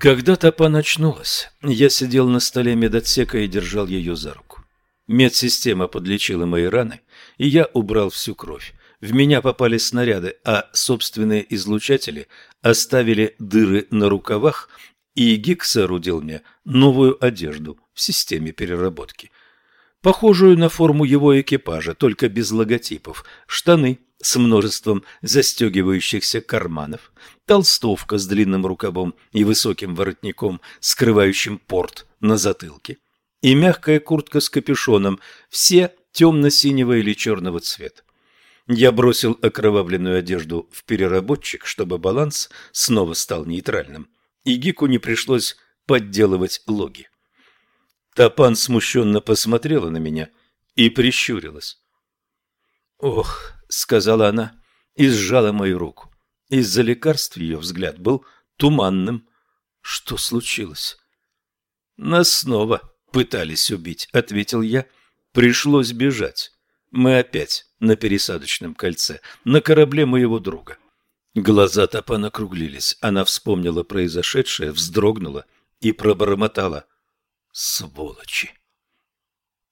Когда Топан очнулась, я сидел на столе медотсека и держал ее за руку. Медсистема подлечила мои раны, и я убрал всю кровь. В меня попали снаряды, а собственные излучатели оставили дыры на рукавах, и Гик соорудил мне новую одежду в системе переработки. Похожую на форму его экипажа, только без логотипов, штаны с множеством застегивающихся карманов, толстовка с длинным рукавом и высоким воротником, скрывающим порт на затылке, и мягкая куртка с капюшоном, все темно-синего или черного цвета. Я бросил окровавленную одежду в переработчик, чтобы баланс снова стал нейтральным, и Гику не пришлось подделывать логи. Тапан смущенно посмотрела на меня и прищурилась. «Ох», — сказала она и сжала мою руку. Из-за лекарств ее взгляд был туманным. Что случилось? Нас снова пытались убить, ответил я. Пришлось бежать. Мы опять на пересадочном кольце, на корабле моего друга. Глаза Топан округлились. Она вспомнила произошедшее, вздрогнула и пробормотала. Сволочи!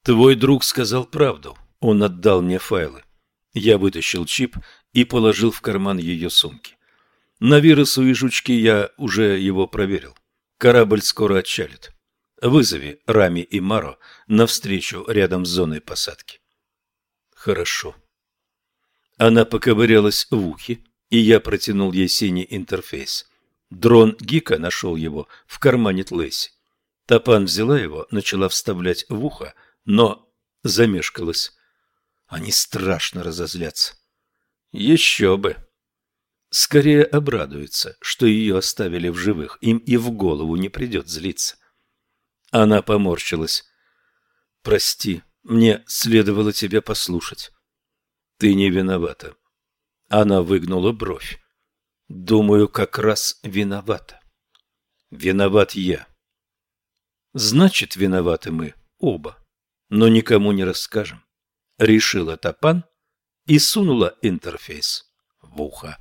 Твой друг сказал правду. Он отдал мне файлы. Я вытащил чип и положил в карман ее сумки. На вирусу и жучки я уже его проверил. Корабль скоро отчалит. Вызови Рами и Маро навстречу рядом с зоной посадки. Хорошо. Она поковырялась в ухе, и я протянул ей синий интерфейс. Дрон Гика нашел его в кармане Тлэйси. Топан взяла его, начала вставлять в ухо, но замешкалась. Они страшно разозлятся. Еще бы. Скорее обрадуется, что ее оставили в живых, им и в голову не придет злиться. Она поморщилась. «Прости, мне следовало тебя послушать». «Ты не виновата». Она выгнула бровь. «Думаю, как раз виновата». «Виноват я». «Значит, виноваты мы оба, но никому не расскажем» решила Топан и сунула интерфейс в ухо.